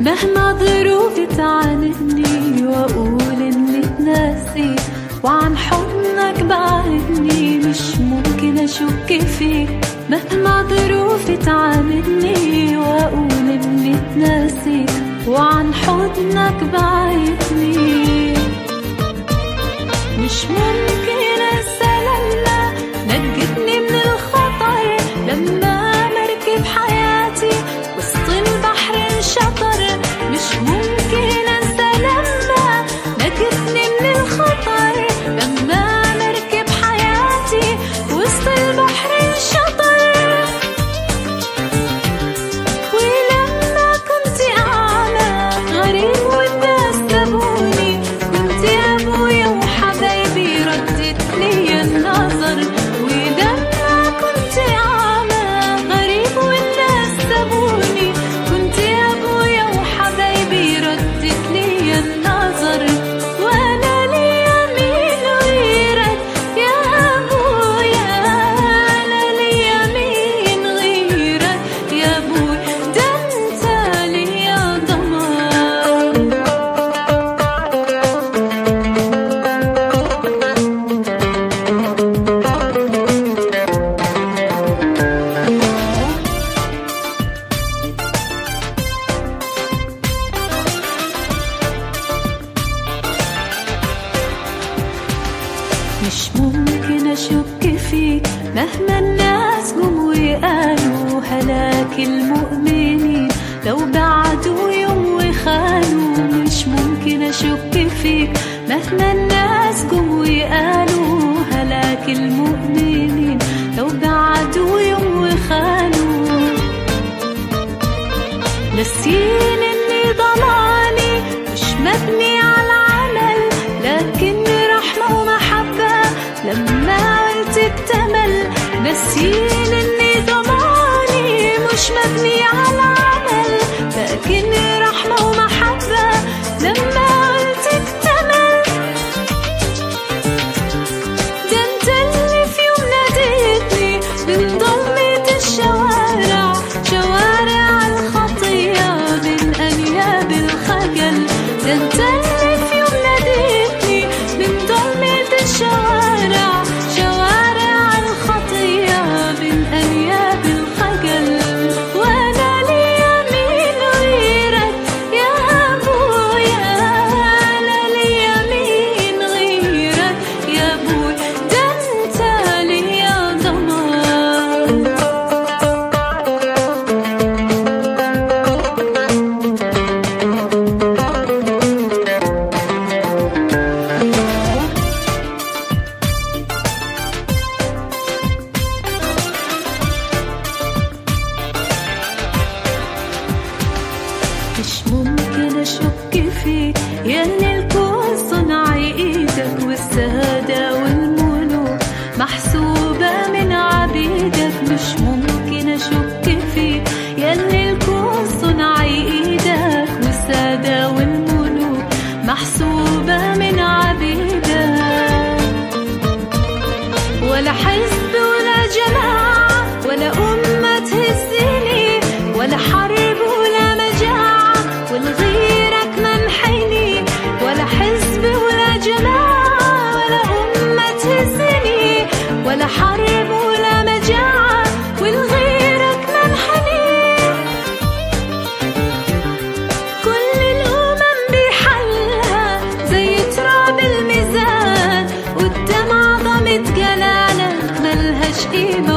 مهما ظروفي تعاندني وأقول اني تناسي وعن حضنك بعدني مش ممكن أشك فيك. مهما ظروفي تعاندني وأقول اني تناسي وعن حضنك بعدني مش ممكن أشك فيك. مهما الناس جم وقالوا هلاك المؤمنين. لو بعدوا يوم وخانوا مش ممكن أشك فيك. مهما الناس ناسين إني ضلالي مش مبني على عمل لكن رحمة ومحبة لما قلت اكتمل ده أنت اللي في يوم ناديتني من ضلمة الشوارع شوارع الخطية من أنياب الخجل. ده أنت مش ممكن أشك فيك. يا اللي الكون صنع إيدك والسادة والملوك محسوبة من عبيدك مش ممكن أشك فيك. يا اللي الكون صنع إيدك والسادة والملوك محسوبة que não